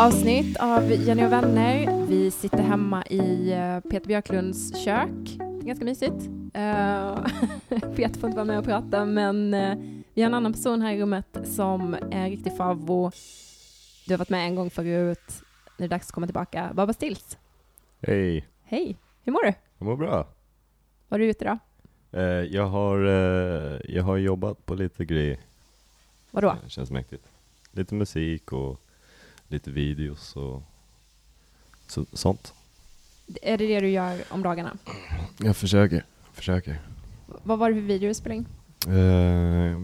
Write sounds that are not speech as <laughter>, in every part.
Avsnitt av Jenny och vänner. Vi sitter hemma i eh, Peter Björklunds kök. Ganska mysigt. Uh, <laughs> Peter får inte vara med och prata, men uh, vi har en annan person här i rummet som är en riktig favvo. Du har varit med en gång förut. Nu är det dags att komma tillbaka. Baba Stills. Hej, Hej, hur mår du? jag mår bra. Var du ute idag? Eh, jag, har, eh, jag har jobbat på lite grejer. Vadå? Det känns mäktigt. Lite musik och lite videos och så, sånt. Är det det du gör om dagarna? Jag försöker, försöker. Vad var det för video du spelade in? Eh,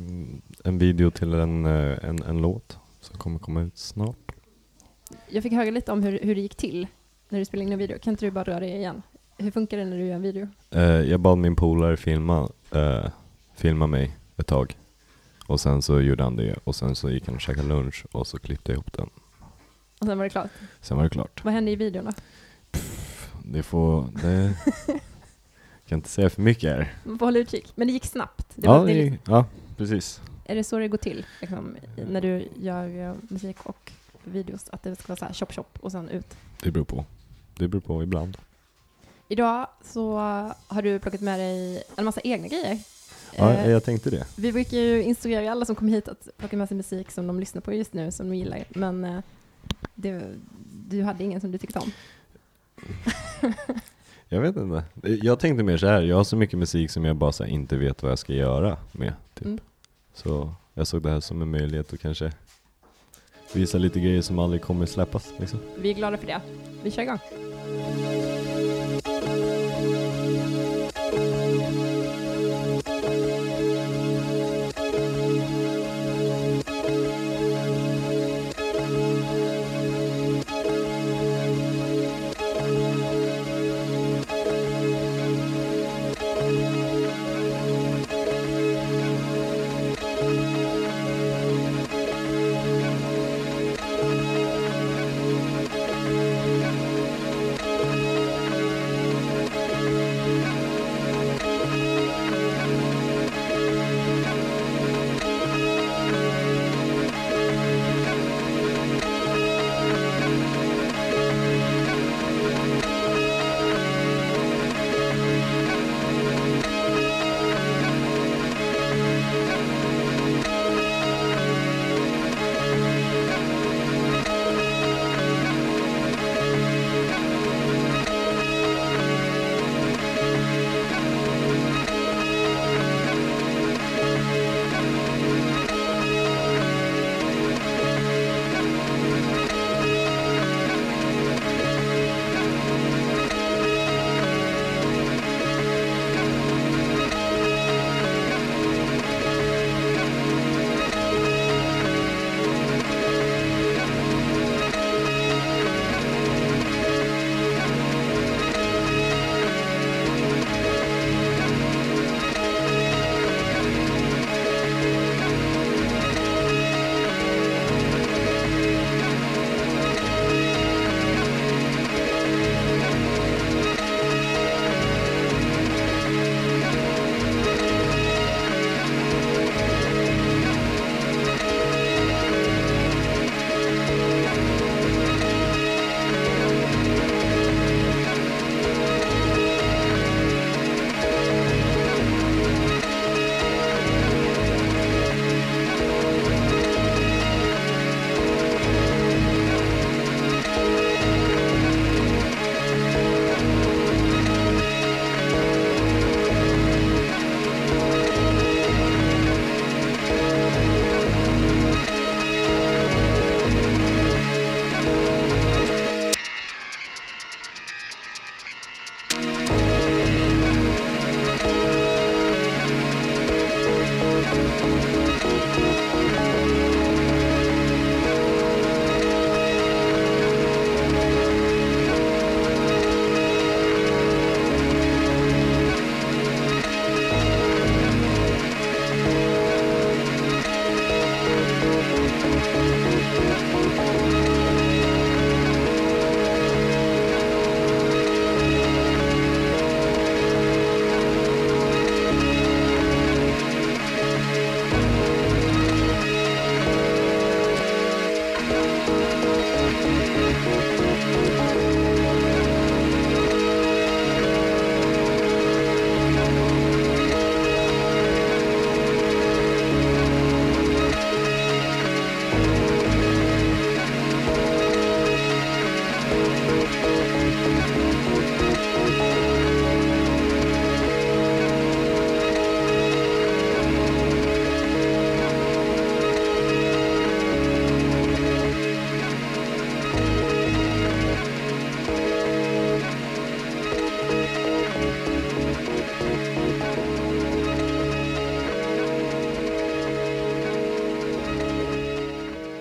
en video till en, eh, en, en låt som kommer komma ut snart. Jag fick höra lite om hur, hur det gick till när du spelade in en video. Kan inte du bara dra det igen? Hur funkar det när du gör en video? Eh, jag bad min polare filma, eh, filma mig ett tag. Och sen så gjorde han det och sen så gick han och käkade lunch och så klippte jag ihop den. Och sen var det klart. Sen var det klart. Vad hände i videon då? Det får, det <laughs> kan inte säga för mycket här. Man får hålla utkik. Men det gick snabbt. Det ja, det, det, ja, precis. är det så det går till liksom, när du gör musik och videos? Att det ska vara så här chop chop och sen ut? Det beror på. Det beror på ibland. Idag så har du plockat med dig en massa egna grejer. Ja, Eh, jag tänkte det. Vi brukar ju instruera alla som kommer hit att plocka med sig musik som de lyssnar på just nu, som de gillar. Men eh, det, du hade ingen som du tyckte om. <laughs> Jag vet inte. Jag tänkte mer så här. jag har så mycket musik som jag bara inte vet vad jag ska göra med. Typ. Mm. Så jag såg det här som en möjlighet att kanske visa lite grejer som aldrig kommer släppas. Liksom. Vi är glada för det. Vi kör igång.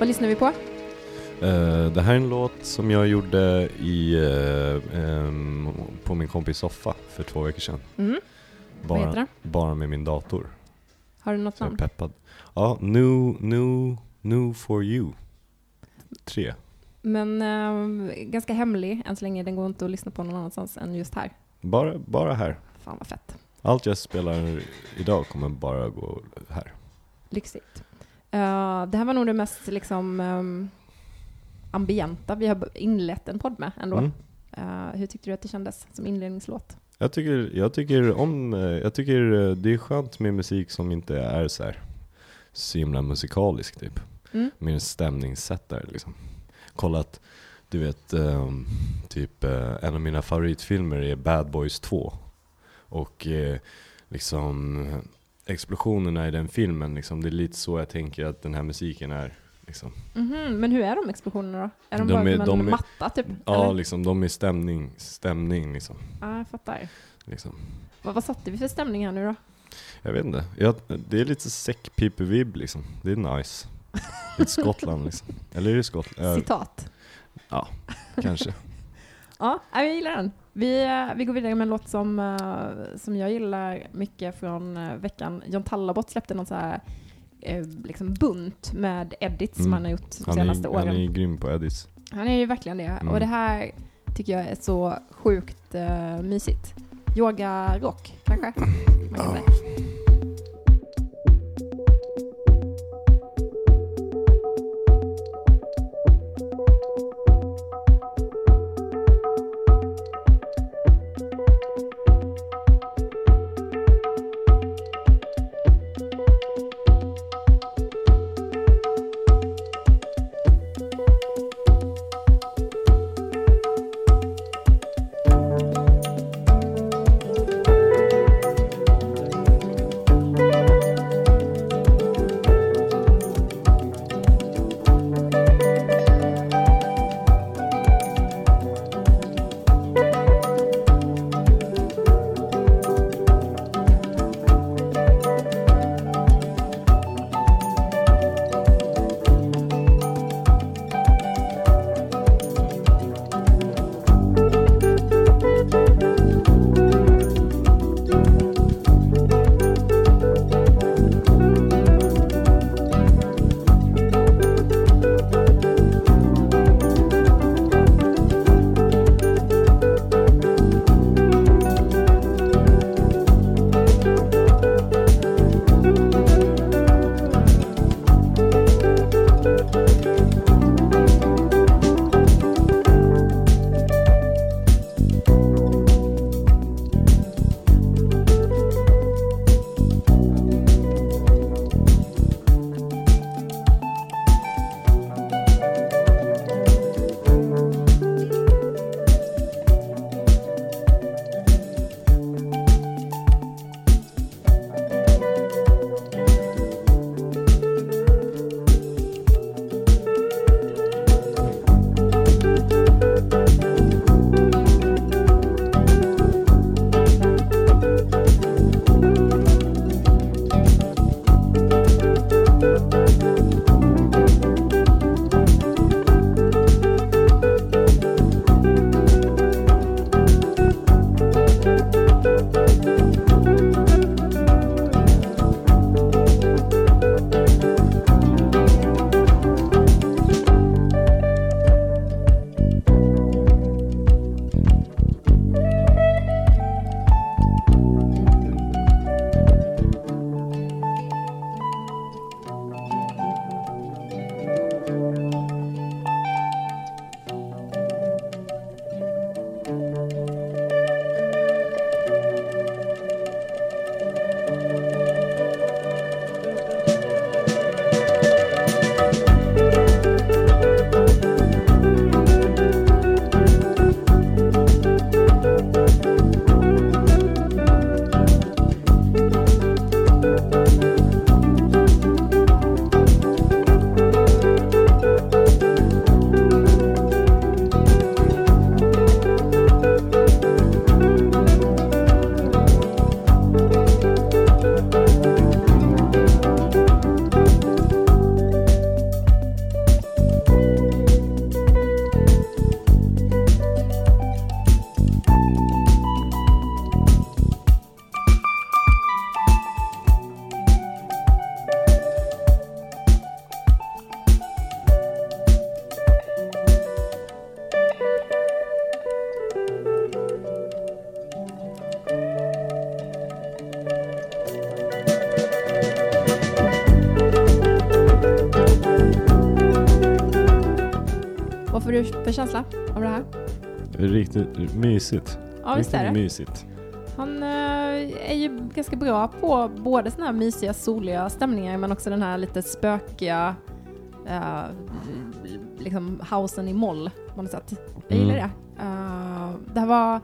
Vad lyssnar vi på? Eh, det här är en låt som jag gjorde i, eh, ehm, på min kompis soffa för två veckor sedan. Mm. Vad heter Bara, den? bara med min dator. Har du något Så jag är namn? peppad. Ja, new, new, new for you. Tre. Men eh, ganska hemlig än så länge. Den går inte att lyssna på någon annanstans än just här. Bara, bara här. Fan vad fett. Allt jag spelar idag kommer bara gå här. Lyxigt. Eh, det här var nog det mest liksom um, ambienta vi har inlett en podd med ändå. Mm. Eh, hur tyckte du att det kändes som inledningslåt? Jag tycker, jag tycker om, eh, jag tycker det är skönt med musik som inte är så här så himla musikalisk typ. Mm. Mer stämningssättare liksom. Kolla att, du vet, ehm, typ eh, en av mina favoritfilmer är Bad Boys 2. Och eh, liksom explosionerna i den filmen, liksom, det är lite så jag tänker att den här musiken är. Liksom. Mhm, Men hur är de explosionerna då? Är de, De bara är- en de är- matta typ? Ja, Eller? liksom, de är stämning, stämning liksom. Ja, jag fattar. liksom. Vad, vad satte vi för stämning här nu då? Jag vet inte, jag, det är lite säckpipevibb liksom. Det är nice. Lite Skottland liksom. Eller är det Skottland? <laughs> Ja, Citat. kanske. Ja, nej, jag gillar den. Vi, eh, vi går vidare med en låt som, eh, som jag gillar mycket från veckan. John Tallabot släppte någon så här liksom bunt med edits som Mm. han har gjort de senaste är, han åren. är grym på edits. Han är ju verkligen det. Mm. Och det här tycker jag är så sjukt uh, mysigt. Yoga rock, kanske? Man kan säga. För känsla av det här? Riktigt mysigt. Ja, visst är det. mysigt. Han eh, är ju ganska bra på både såna här mysiga, soliga stämningar men också den här lite spökiga eh, liksom housen i moll på något sätt. Jag gillar Mm. det. Eh, det här var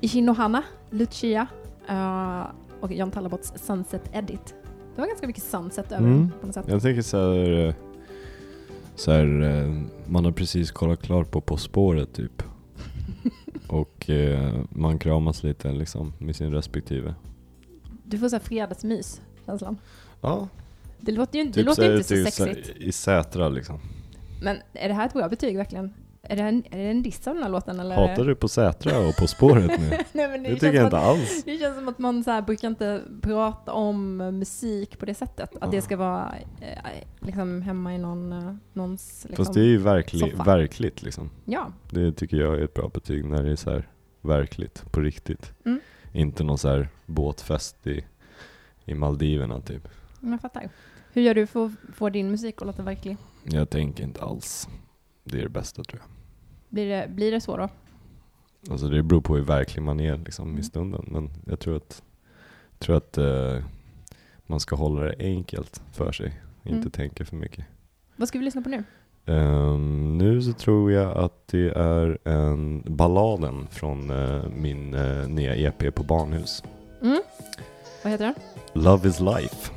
Ishinohana, Lucia eh, och John Tallabots Sunset Edit. Det var ganska mycket sunset över Mm. på något sätt. Jag tänker så här, så här eh, man har precis kollat klart på På spåret typ. <laughs> Och eh, man kramas lite liksom med sin respektive. Du får så här fredagsmys, känslan. Ja, Det låter ju, det typ låter så inte så Sä- sexigt. I Sätra liksom. Men är det här ett bra betyg verkligen? Är det en, är det en diss av den här låten eller? Hatar du På Sätra och På spåret nu? <laughs> Nej, men Det känns tycker jag inte att, alls. Det känns som att man så här brukar inte prata om musik på det sättet. Att det Ja. ska vara eh, liksom hemma i någon, eh, någons... Liksom, Fast det är ju verkli, verkligt liksom. Ja, Det tycker jag är ett bra betyg när det är så här verkligt, på riktigt. Mm. Inte någon så här båtfest i, i Maldiverna typ. jag fattar. Hur gör du för att få din musik att låta verklig? Jag tänker inte alls. Det är det bästa tror jag. Blir det, blir det så då? Alltså det beror på hur verklig man är liksom Mm. i stunden. Men jag tror att, tror att eh, man ska hålla det enkelt för sig. Inte Mm. tänka för mycket. Vad ska vi lyssna på nu? Ehm, nu så tror jag att det är en balladen från eh, min eh, nya EP på Barnhus. Mm. Vad heter den? Love is life.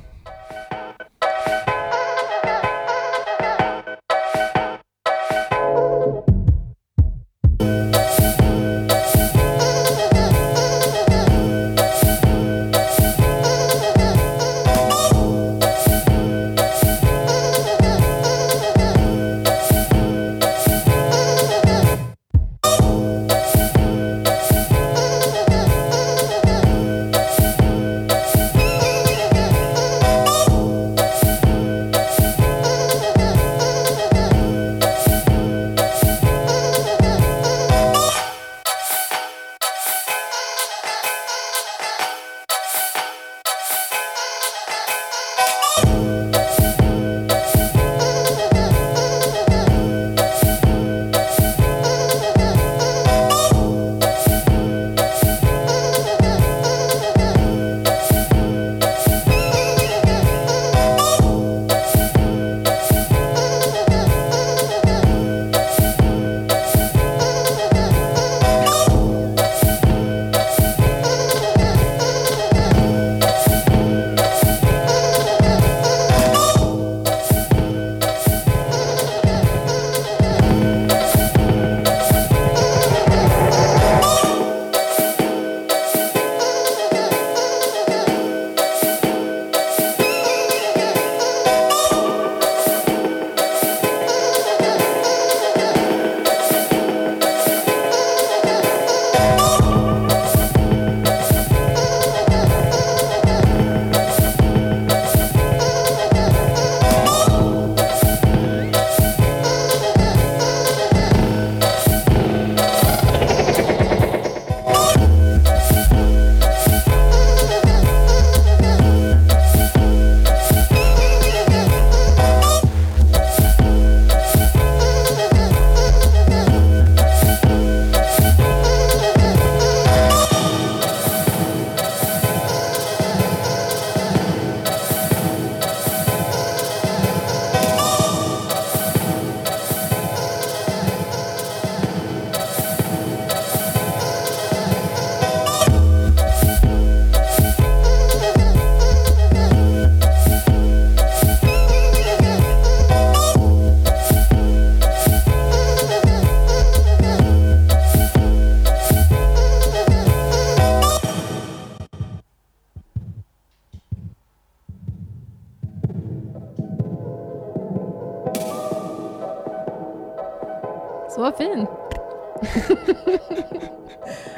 Så fin! <laughs>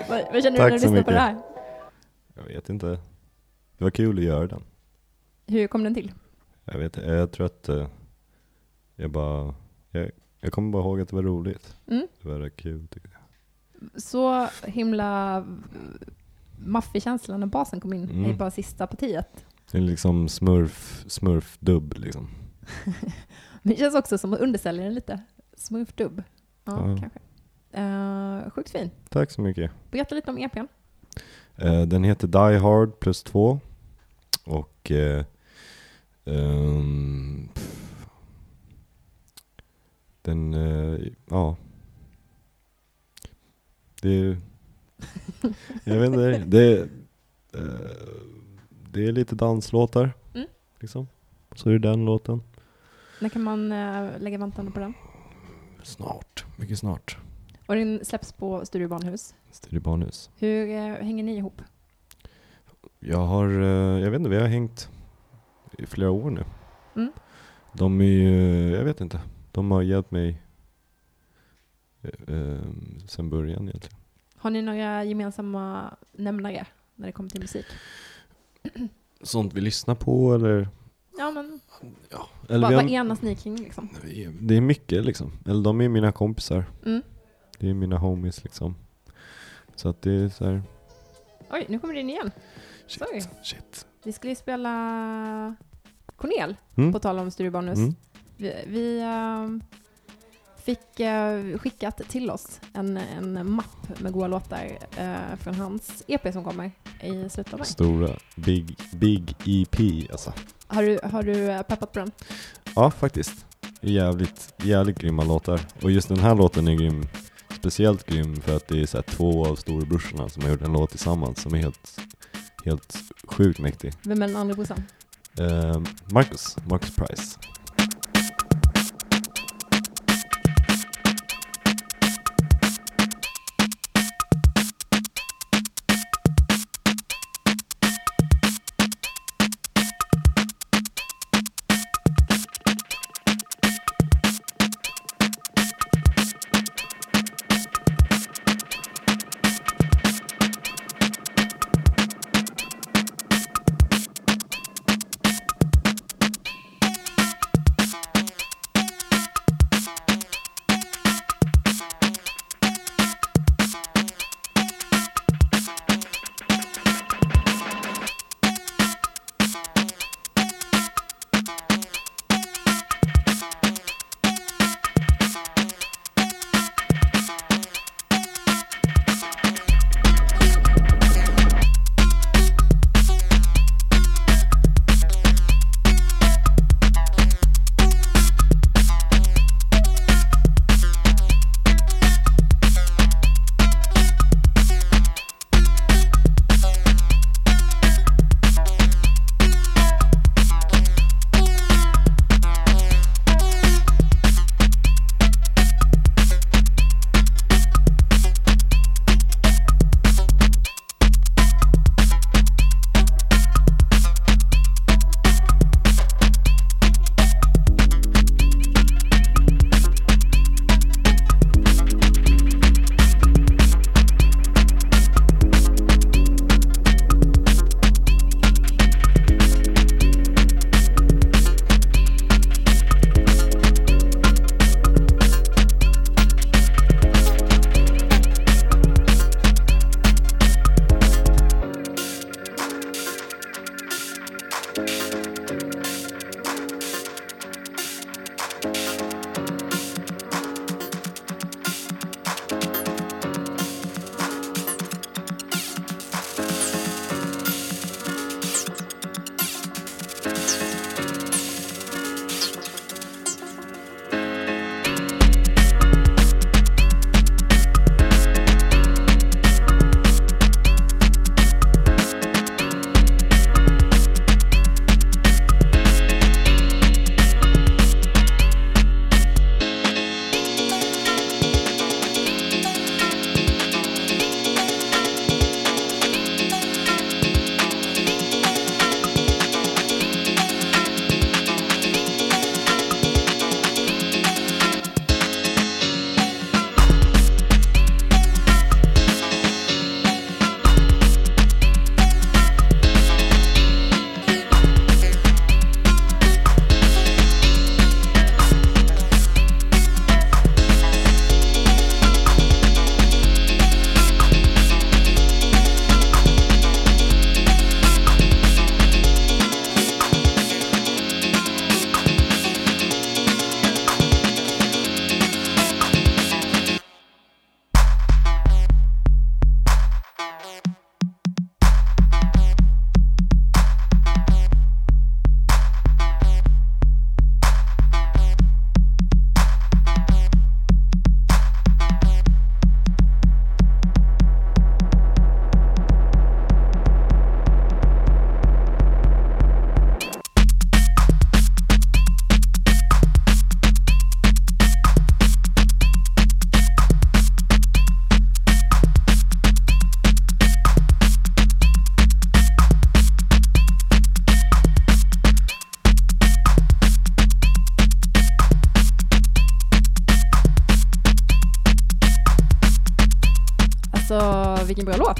vad, vad känner du Tack när du lyssnar på det här? Jag vet inte. Det var kul att göra den. Hur kom den till? Jag vet jag tror att eh, jag bara, jag, jag kommer bara ihåg att det var roligt. Mm. Det var rätt kul tycker jag. Så himla maffig känsla när basen kom in Mm. i bara sista partiet. Det är liksom smurf, smurf-dubb liksom. Men <laughs> det känns också som att undersälja den lite. Smurfdubb. Ja, Ja. kanske. Uh, sjukt fin. Tack så mycket. Berätta lite om EPn. Eh, den heter Die Hard plus 2. Och ehm, pff, den, eh, ja. Det är, <laughs> jag vet inte, det, det är lite danslåtar. Mm. Liksom. Så är det den låten. När kan man lägga vantarna på den? Snart, mycket snart. Och den släpps på Studio Barnhus. Studio Barnhus. Hur eh, hänger ni ihop? Jag har, eh, jag vet inte, vi har hängt i flera år nu. Mm. De är ju, jag vet inte, de har hjälpt mig eh, eh, sen början egentligen. Har ni några gemensamma nämnare när det kommer till musik? Sånt vi lyssnar på eller? Ja, men eller vad, vad enas ni kring liksom? det är mycket liksom. Eller de är mina kompisar. Mm. Det är mina homies liksom. Så att det är så här, Oj, nu kommer det in igen. shit, Sorry. shit. Vi skulle ju spela Cornel, Mm. på tal om Barnhus. Mm. Vi, vi ehm, fick eh, skickat till oss en, en mapp med goda låtar eh, från hans EP som kommer i slutet av maj. Stora, big, big EP alltså. Har du, har du eh, peppat på den? Ja, faktiskt. Jävligt, jävligt grymma låtar. Och just den här låten är grym. Speciellt grym för att det är så två av storebrorsorna som har gjort en låt tillsammans som är helt, helt sjukt mäktig. Vem är den andra brorsan? Eh, Marcus, Marcus Price. Vilken bra låt.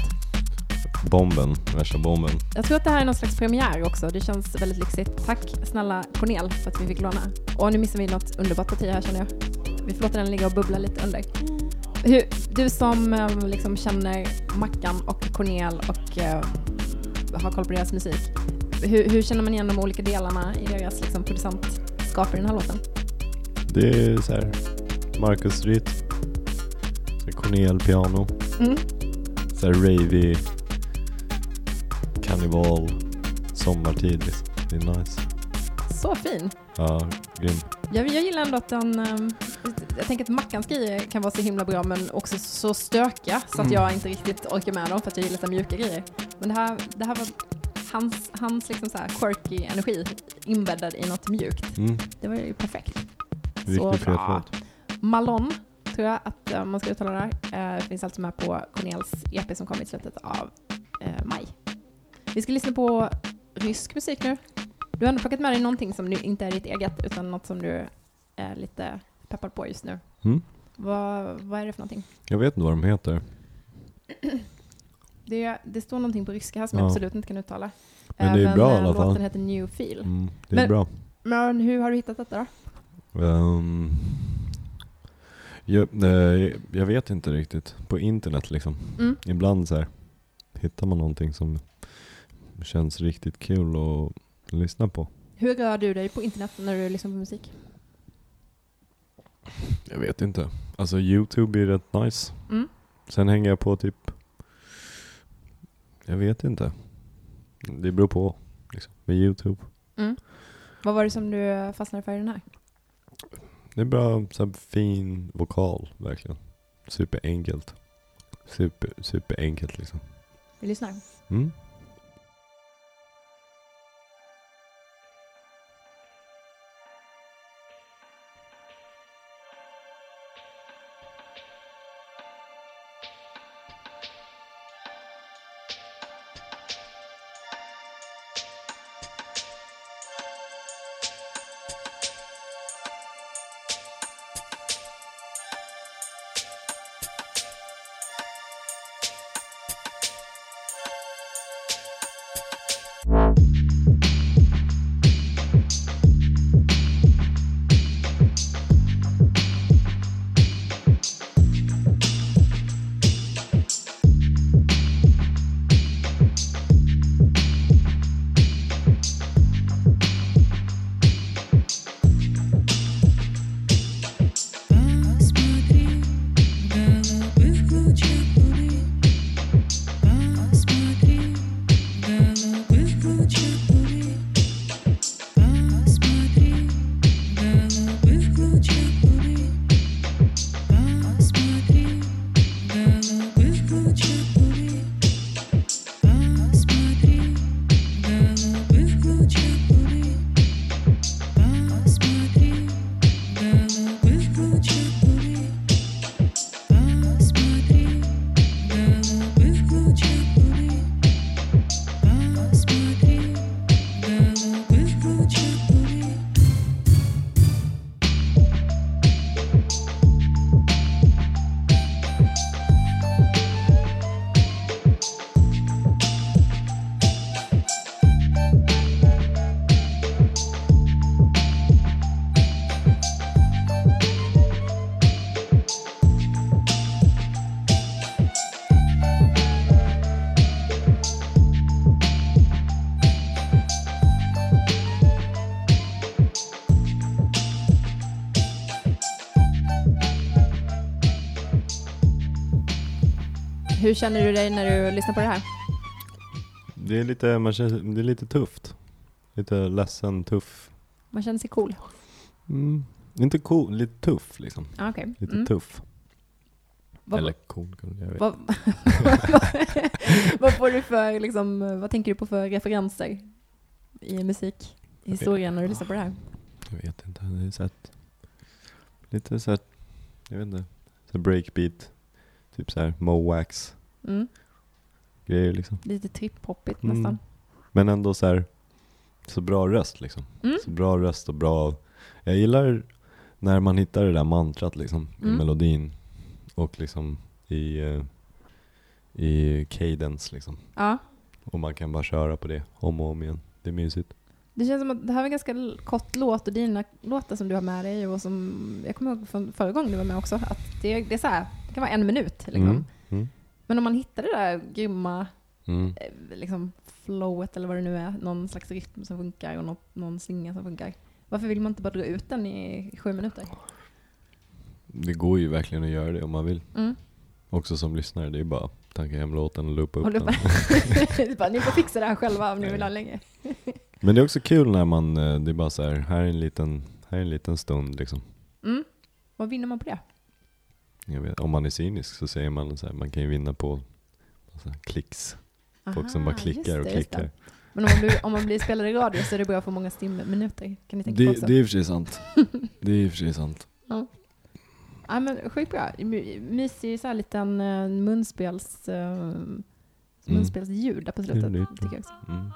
Bomben, värsta bomben. Jag tror att det här är någon slags premiär också. Det känns väldigt lyxigt. Tack snälla Cornel för att vi fick låna. Och nu missar vi något underbart parti här känner jag. Vi får låta den ligga och bubbla lite under. Hur, du som eh, liksom känner Mackan och Cornel och eh, har koll på deras musik. Hur, hur, känner man igen de olika delarna i deras liksom, producentskap i den här låten? Det är så här Marcus Ritt, Cornel piano, Mm. Så här ravey, karneval, sommartid liksom. Det är nice. Så fin. Ja, grym. Jag, jag gillar ändå att den... ehm, jag tänker att Mackans grejer kan vara så himla bra men också så stökiga så att Mm. jag inte riktigt orkar med dem för att jag gillar så mjuka grejer. Men det här, det här var hans, hans liksom så här quirky energi inbäddad i något mjukt. Mm. Det var ju perfekt. Riktigt fet bra. Malon tror jag att eh, man ska uttala det här. Eh, finns alltså med på Cornels EP som kom i slutet av eh, maj. Vi ska lyssna på rysk musik nu. Du har ändå plockat med dig någonting som inte är ditt eget utan något som du är lite peppad på just nu. Mm. Vad, vad är det för någonting? Jag vet inte vad de heter. <clears throat> Det, det står någonting på ryska här som jag Ja. absolut inte kan uttala. Men det är bra i eh, alla fall. Låten heter New Feel. Mm, det är Men- bra. Men hur har du hittat detta då? Ehm, jag, nej, jag vet inte riktigt. På internet liksom. Mm. Ibland så här hittar man någonting som känns riktigt kul att lyssna på. Hur rör du dig på internet när du lyssnar på musik? Jag vet inte. Alltså Youtube är rätt nice. Mm. Sen hänger jag på typ, jag vet inte. Det beror på liksom, med Youtube. Mm. Vad var det som du fastnade för i den här? Det är bra, så fin vokal verkligen. Superenkelt. Super, superenkelt liksom. Vi lyssnar. Mm. Känner du dig när du lyssnar på det här? Det är lite, man känner, det är lite tufft. Lite ledsen, tuff. Man känner sig cool? Mm. Inte cool, lite tuff liksom. Ah, Okej. Lite Mm. tuff. Vad, Eller cool, jag vet. vad, <laughs> vad får du för, liksom, vad tänker du på för referenser i musik, i historien när du lyssnar på det här? Jag vet inte. Det är så att, lite så att, jag vet inte. Så breakbeat. Typ så här Mowax Mm. grejer liksom. Lite trip-hoppigt Mm. nästan. Men ändå så här, så bra röst liksom. Mm. Så bra röst och bra, jag gillar när man hittar det där mantrat liksom i Mm. melodin och liksom i, eh, i cadence liksom. Ja. Och man kan bara köra på det om och om igen. Det är mysigt. Det känns som att det här var en ganska kort låt och dina låtar som du har med dig och som jag kommer ihåg från förra gången du var med också att det, det är så här, det kan vara en minut liksom. Mm. Mm. Men om man hittar det där grymma Mm. eh, liksom flowet eller vad det nu är, någon slags rytm som funkar och något, någon slinga som funkar. Varför vill man inte bara dra ut den i sju minuter? Det går ju verkligen att göra det om man vill. Mm. Också som lyssnare, det är bara att tanka hem låten och loopa upp Och den. loopa. <laughs> Bara, ni får fixa det här själva om ni vill ha längre. <laughs> Men det är också kul när man, eh, det är bara så här, här är en liten, här är en liten stund liksom. Mm. Vad vinner man på det? Jag vet, om man är cynisk så säger man så här, man kan ju vinna på så här, klicks. Folk som bara Aha, klickar och det, just klickar. Men om man, blir, om man blir spelare i radio så är det bra för många stimminuter. Kan ni tänka på Det, också? det är i och för sig sant. <laughs> Det är i och för sig sant. Ja, men sjukt bra. My- Mysig så här liten uh, munspels, uh, munspelsljud där på slutet. Mm, Tycker jag också. Mm.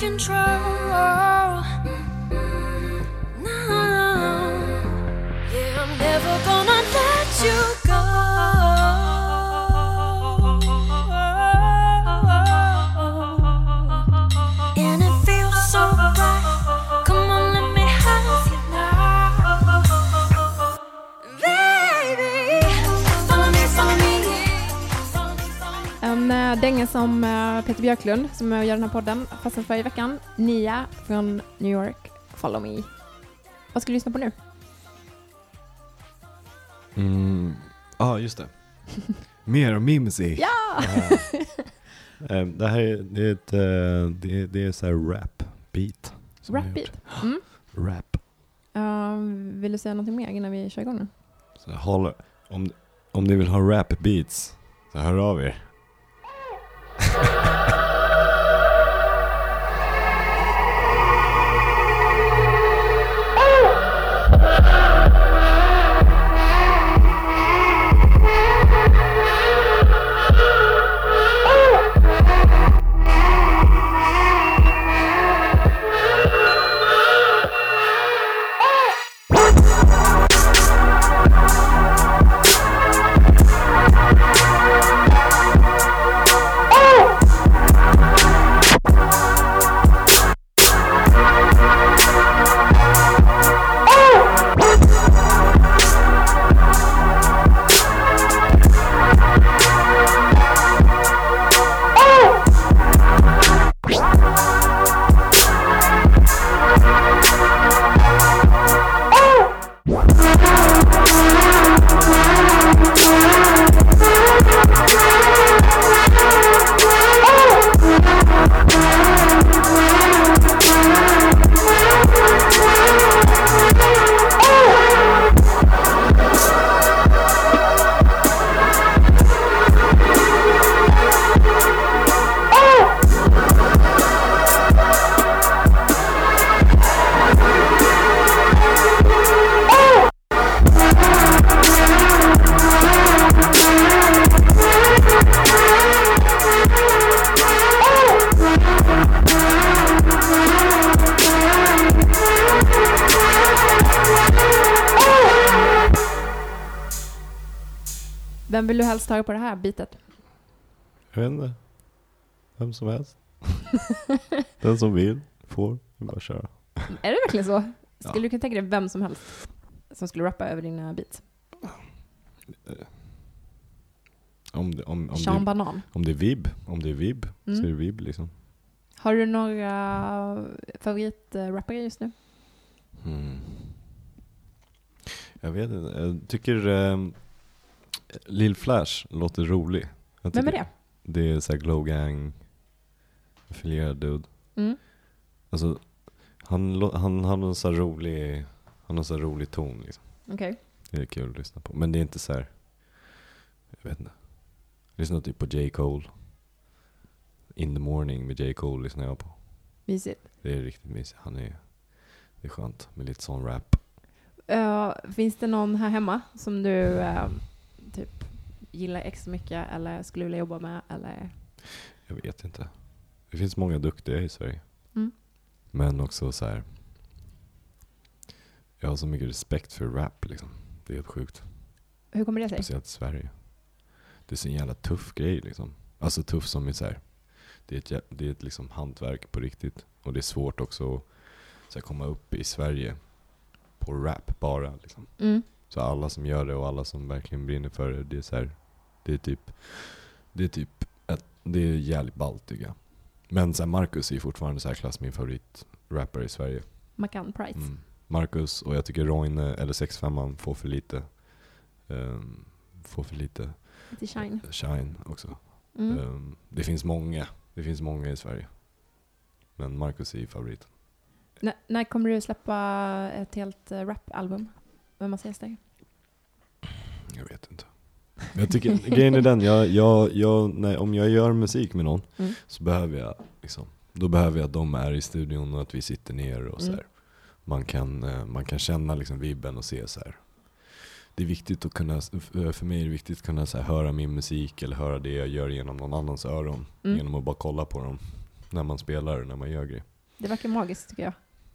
Control. Björklund, som jag gör den här podden, fastnat för i veckan. Nia från New York, Follow Me. Vad ska du lyssna på nu? Mm. ah, just det. <laughs> Mer om min musik. Ja! <laughs> Eh, det här är, det är ett, eh, det är, det är så här rap beat. Rap beat. Mm. Rap. Uh, vill du säga någonting mer innan vi kör igång nu? Så håll, om, om ni vill ha rap beats, så hör av er. <laughs> vill du helst höra på det här bitet? Jag vet inte. Vem som helst. <laughs> Den som vill får. Bara köra. Är det verkligen så? Skulle Ja. du kunna tänka dig vem som helst som skulle rappa över dina beats? Om det, om, om, Sean det, Banan. om det är vib, om det är vib Mm. så är det vib liksom. Har du några favoritrappare just nu? Mm. Jag vet inte. Jag tycker um, Lil Flash låter rolig. Jag Vem är det? Det är såhär Glow Gang affilierad dude. Mm. Alltså, han, han, han har så rolig, han har så rolig ton liksom. Okej. Det är kul att lyssna på. Men det är inte så här. jag vet inte. Lyssna typ på J. Cole. In the morning med J. Cole lyssnar jag på. Mysigt. Det är riktigt mysigt. Han är, det är skönt med lite sån rap. Eh, finns det någon här hemma som du typ gillar extra mycket eller skulle vilja jobba med eller? Jag vet inte. Det finns många duktiga i Sverige. Mm. Men också så här. Jag har så mycket respekt för rap liksom. Det är helt sjukt. Hur kommer det sig? Speciellt i Sverige. Det är så en jävla tuff grej liksom. Alltså tuff som är så här. Det är ett, det är ett liksom hantverk på riktigt. Och det är svårt också att så här, komma upp i Sverige på rap bara liksom. Mm. Så alla som gör det och alla som verkligen brinner för det, det är så här, det är typ, det är typ, ett, det är jävligt ballt tycker jag. Men här, Marcus är fortfarande så här klass min favoritrappare i Sverige. Macan Price. Mm. Marcus och jag tycker Roine eller 65an får för lite, ehm, får för lite Lite shine. shine också. Mm. Ehm, det finns många, det finns många i Sverige. Men Marcus är favorit. N- när kommer du släppa ett helt uh, rapalbum? Vem har ses där? Jag vet inte. Jag tycker, grejen är den, jag, jag, jag, nej, om jag gör musik med någon Mm. så behöver jag liksom, då behöver jag att de är i studion och att vi sitter ner och så Mm. här. Man kan, eh, man kan känna liksom vibben och se så här. Det är viktigt att kunna, för mig är det viktigt att kunna så här, höra min musik eller höra det jag gör genom någon annans öron. Mm. Genom att bara kolla på dem när man spelar och när man gör grejer. Det verkar magiskt tycker jag.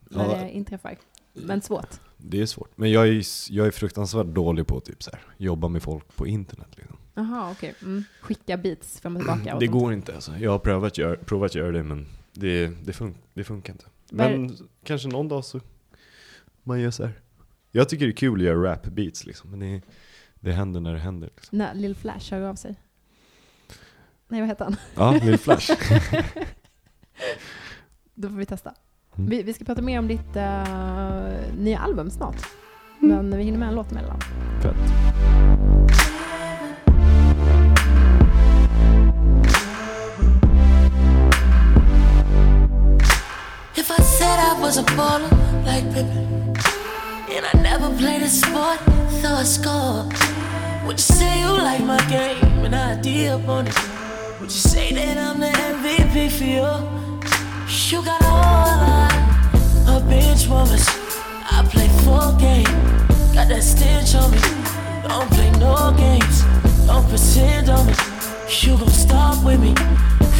När Ja. det inträffar. Men svårt. Det är svårt. Men jag är, jag är fruktansvärt dålig på att typ så här, jobba med folk på internet. Liksom. Jaha, okej. Mm. Skicka beats fram och tillbaka. och Det sånt. går inte alltså. Jag har prövat, gör, provat göra det men det, det, fun det funkar inte. Men kanske någon dag så man gör så här. Jag tycker det är kul att göra rap beats liksom. Men det, det händer när det händer. Liksom. När Lil Flash hör av sig. Nej, vad heter han? Ja, Lil Flash. <laughs> Då får vi testa. Mm. Vi, vi ska prata mer om ditt eh, nya album snart. Men vi hinner med en låt emellan. Fett. If I said I was a baller like Pippen, and I never played a sport, though I score, would you say you like my game and I did up on it? Would you say that I'm the MVP for you? You got I play full game, got that stench on me. Don't play no games, don't pretend on me. You gon' start with me,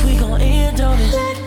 we gon' end on it.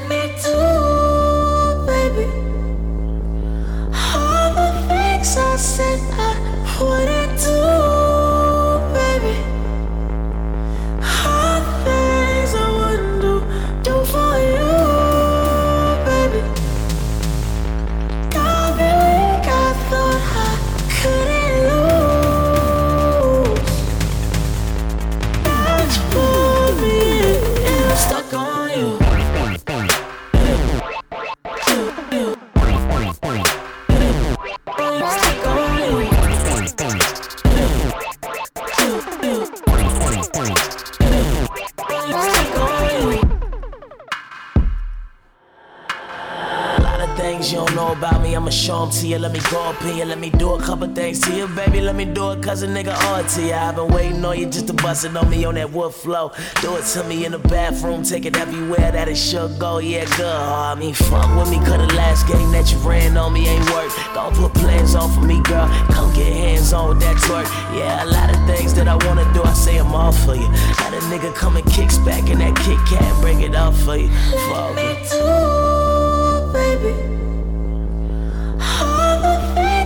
Show 'em to you. Let me go up in you, let me do a couple things to you, baby. Let me do it, cause a nigga all to you. I've been waiting on you just to bust it on me on that wood flow. Do it to me in the bathroom, take it everywhere that it should go. Yeah, good. Oh, I mean, fuck with me, cause the last game that you ran on me ain't work. Don't put plans on for me, girl. Come get hands on with that twerk. Yeah, a lot of things that I wanna do, I say I'm all for you. Let a nigga come and kicks back in that Kit Kat bring it up for you. Fuck me too, baby.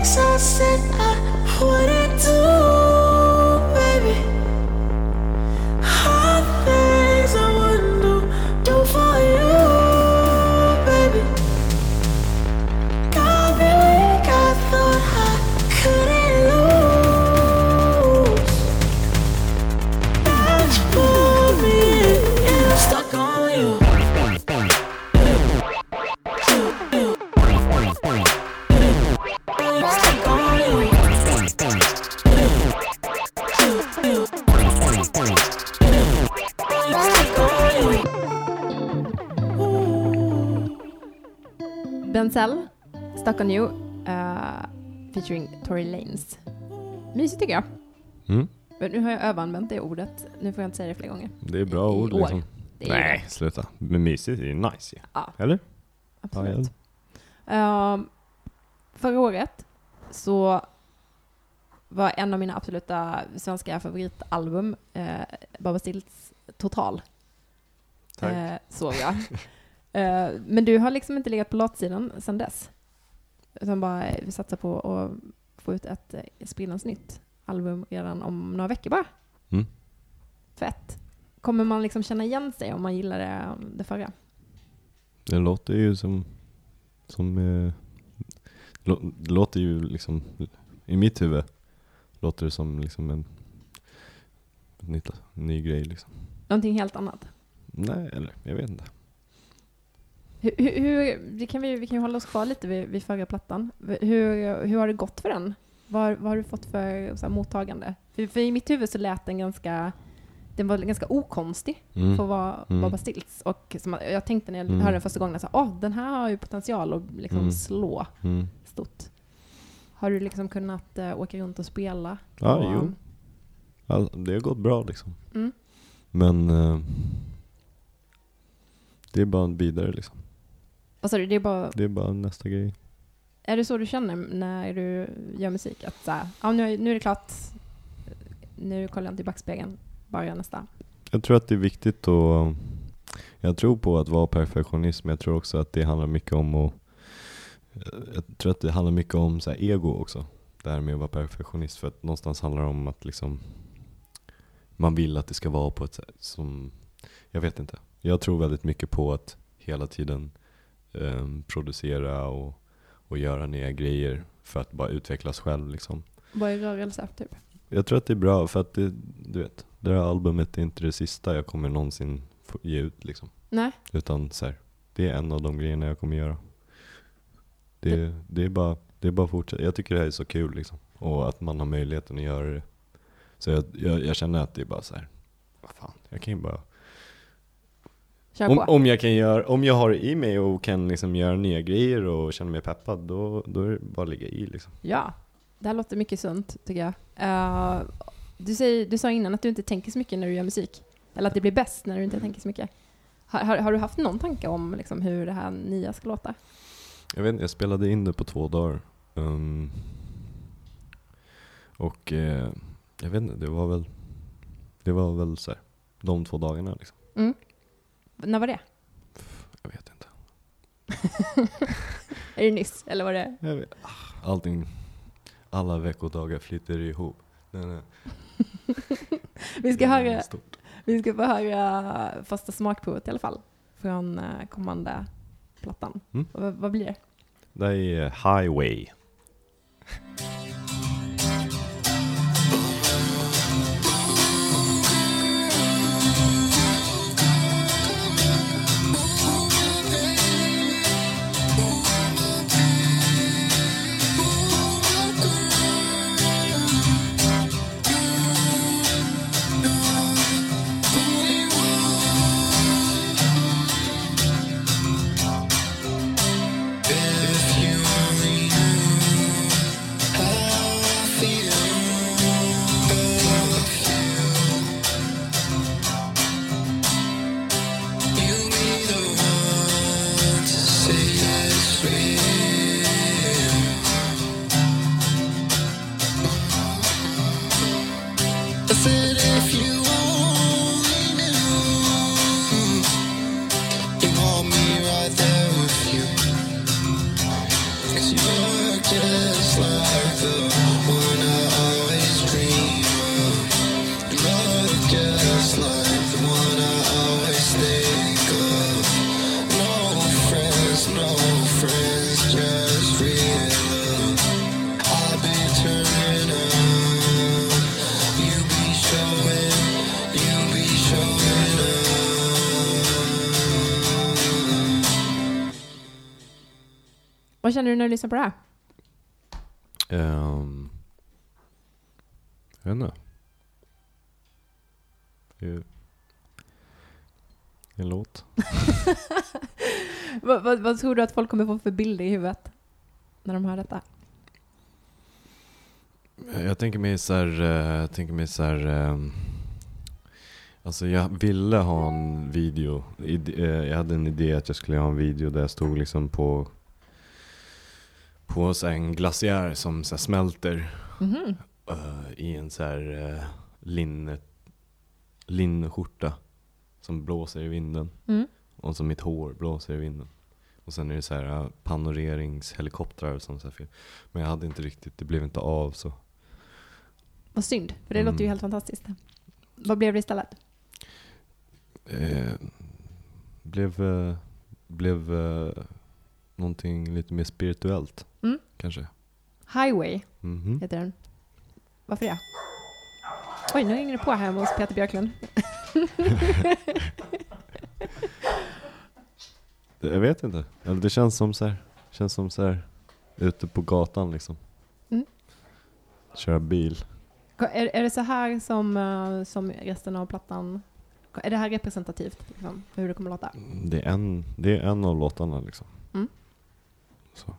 All the things I on You, eh, featuring Tory Lanez. Mysigt tycker jag. Mm. Men Nu har jag överanvänt det ordet. Nu får jag inte säga det fler gånger. Det är bra I ord liksom. Nej, sluta. Men mysigt är ju nice ju. Ja. Eller? Absolut. Ja, Ehm, förra året så var en av mina absoluta svenska favoritalbum uh, Baba Stilts Total. Tack. Uh, såg jag. <laughs> Eh, men du har liksom inte legat på latsidan sedan dess. Utan bara eh, satsar på att få ut ett uh, sprillans nytt album redan om några veckor bara. Mm. Fett. Kommer man liksom känna igen sig om man gillar det, det förra? Det låter ju som, som eh, lå- det låter ju liksom, i mitt huvud låter det som liksom en, en nytt, ny grej liksom. Någonting helt annat. Nej, eller jag vet inte. Hur, hur, kan vi, vi kan ju hålla oss kvar lite vid, vid förra plattan. Hur, hur har det gått för den? Vad, vad har du fått för så här, mottagande? För, för i mitt huvud så lät den ganska, den var ganska okonstig Mm. för att vara Mm. Baba Stilts. Och som, jag tänkte när jag Mm. hörde den första gången, att åh, den här har ju potential att liksom Mm. slå Mm. stort. Har du liksom kunnat uh, åka runt och spela? Ja, och, jo. All, det har gått bra liksom. Mm. Men eh, det är bara vidare liksom. Vad sa du? Det är bara Det är bara nästa grej. Är det så du känner när du gör musik? Att så ja, nu, är- nu är det klart, nu kollar jag inte i backspegeln, bara gör nästa. Jag tror att det är viktigt att Jag tror på att vara perfektionist men jag tror också att det handlar mycket om att Jag tror att det handlar mycket om så ego också. Det här med att vara perfektionist för att någonstans handlar det om att liksom Man vill att det ska vara på ett sätt som Jag vet inte. Jag tror väldigt mycket på att hela tiden ehm, producera och, och göra nya grejer för att bara utvecklas själv liksom. Vad är rörelse, typ? Jag tror att det är bra för att det, du vet, det här albumet är inte det sista jag kommer någonsin få ge ut liksom. Nej, Utan så här, det är en av de grejerna jag kommer göra. Det, det, är, bara, det är bara att fortsätta. Jag tycker det här är så kul liksom. Och att man har möjligheten att göra det. Så jag, jag, jag känner att det är bara så här, vad fan, jag kan ju bara kör om, på. om, jag kan göra, om jag har i mig och kan liksom göra nya grejer och känner mig peppad, då, då är det bara att ligga i liksom. Ja, det här låter mycket sunt, tycker jag. Eh, du, säger, du sa innan att du inte tänker så mycket när du gör musik. Eller att det blir bäst när du inte tänker så mycket. Har, har, har du haft någon tanke om liksom, hur det här nya ska låta? Jag vet inte, jag spelade in det på två dagar. Ehm, och eh, jag vet inte, det var väl, det var väl så här, de två dagarna liksom. Mm. När var det? Jag vet inte. <laughs> Är det nyss? Eller var det? Jag vet, allting, alla veckodagar flyter ihop. Den är, <laughs> Vi ska, höra, vi ska få höra första smakprovet i alla fall. Från eh, kommande plattan. Mm. Vad- vad blir det? Det är eh, Highway. Känner du när du lyssnar på det här? Um, jag vet inte. En låt. <laughs> vad, vad, vad tror du att folk kommer få för bilder i huvudet när de hör detta? Jag tänker mig så här, eh, jag tänker mig så här, eh, alltså jag ville ha en video, id- eh, jag hade en idé att jag skulle ha en video där jag stod liksom på, på så en glaciär som så smälter Mhm. eh, i en så här uh, linne, linneskjorta som blåser i vinden. Mm. Och så mitt hår blåser i vinden. Och sen är det så här uh, panoreringshelikoptrar som så här. Men jag hade inte riktigt, det blev inte av så. Vad synd, för det Mm. låter ju helt fantastiskt. Vad blev det istället? Eh, blev blev någonting lite mer spirituellt. Mm. Kanske. Highway Mhm. heter den. Varför det? Oj, nu ringer det på här hos Peter Björklund. <laughs> Jag vet inte. Det känns som så här, känns som så här ute på gatan liksom. Mm. Köra bil. Är, är det så här som, eh, som resten av plattan? Är det här representativt liksom, hur det kommer att låta? Det är en, det är en av låtarna liksom. Mm. Så.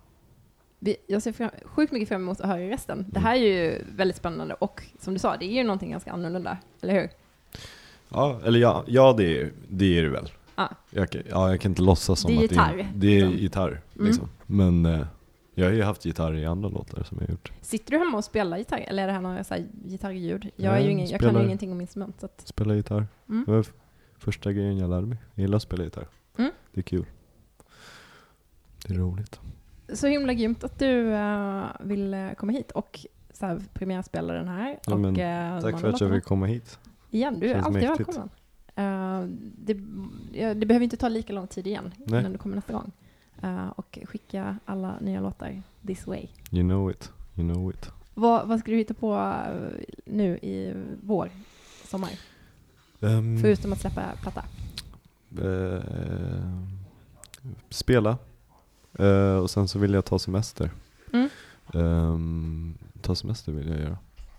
Jag ser fram, sjukt mycket fram emot att höra resten. Det här är ju väldigt spännande och som du sa, det är ju någonting ganska annorlunda, eller hur? Ja, eller ja, ja det, är, det är det väl. Ja. Jag, kan- ja, jag kan inte låtsas som Det är att gitarr, det är, det är liksom. gitarr. Mm. Liksom. Men eh, jag har ju haft gitarr i andra låtar som jag gjort. Sitter du hemma och spelar gitarr, eller är det här några så här gitarrljud? Jag, är ingen, jag kan spelar- ju ingenting om instrument. Så att, Spela gitarr. Mm. Det var första grejen jag lärde mig. Jag gillar att spela gitarr. Mm. Det är kul. Det är roligt. Så himla grymt att du eh, vill eh, komma hit och så här, premiärspela den här. Ja, och, men de Tack för att jag fick komma hit. Igen, du är alltid mäktigt. välkommen. Eh, det, ja, det behöver inte ta lika lång tid igen Nej. innan du kommer nästa gång. Eh, och skicka alla nya låtar this way. You know it. You know it. Vad, vad ska du hitta på nu i vår, sommar? Ehm, Förutom att släppa platta. eh, spela. Eh, och sen så vill jag ta semester. Mm. Ehm, ta semester vill jag göra.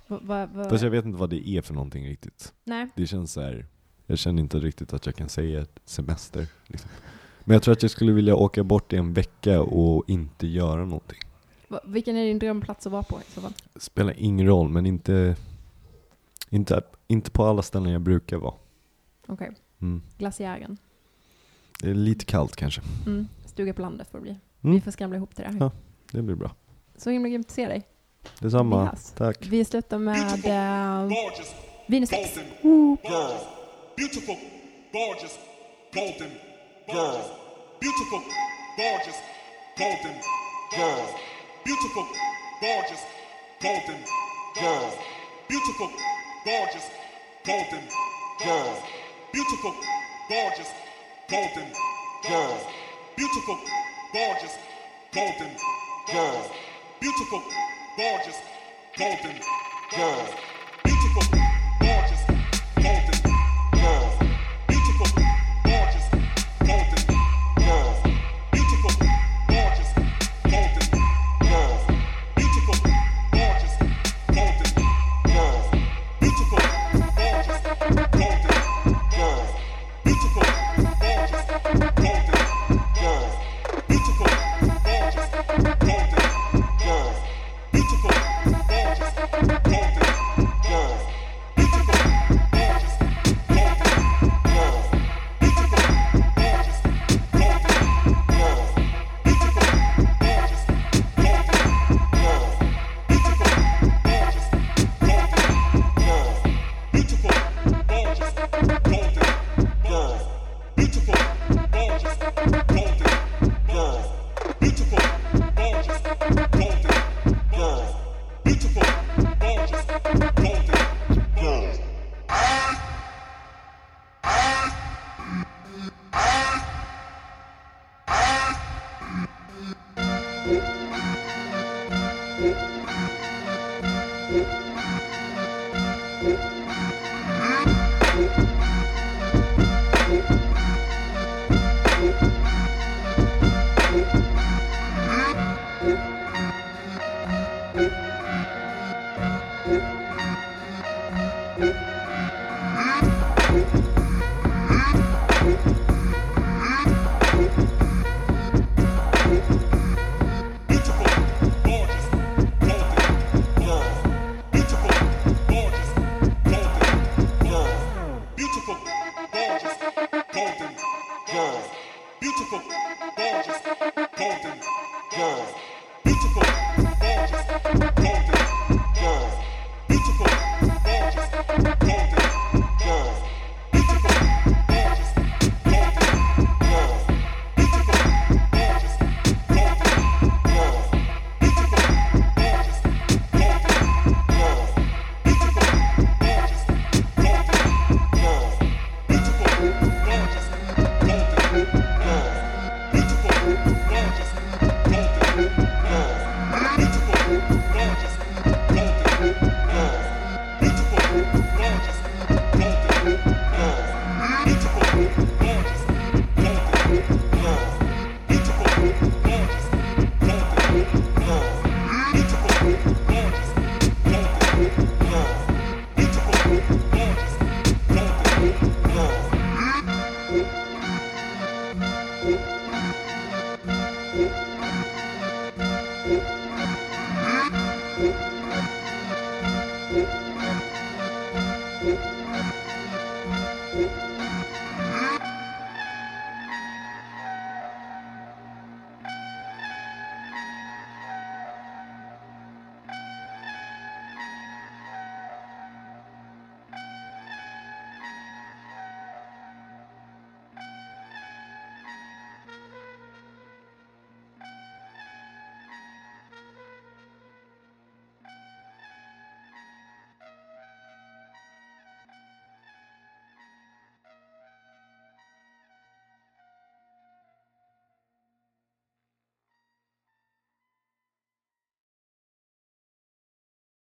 Va, va, va, Fast jag vet inte vad det är för någonting riktigt. Nej, Det känns så här. Jag känner inte riktigt att jag kan säga semester. Liksom. Men jag tror att jag skulle vilja åka bort i en vecka och inte göra någonting. vilken är din drömplats att vara på i så fall? Spelar ingen roll, men inte, inte, inte på alla ställen jag brukar vara. Okej, Mm. glaciären. Det är lite kallt kanske. Mm. Stuga på landet får det bli. Mm. Vi får skramla ihop till det här. Ja. Det blir bra. Så himla grymt att se dig. Detsamma. Yes. Tack. Vi slutar med uh, gorgeous, Venus X. golden girls. Beautiful, gorgeous, golden girls. Beautiful, gorgeous, golden girls. Beautiful, gorgeous, golden girls. Beautiful, gorgeous, golden girls. Beautiful, gorgeous, golden girls. Beautiful, gorgeous, golden girl. Beautiful, gorgeous, golden girl. Beautiful,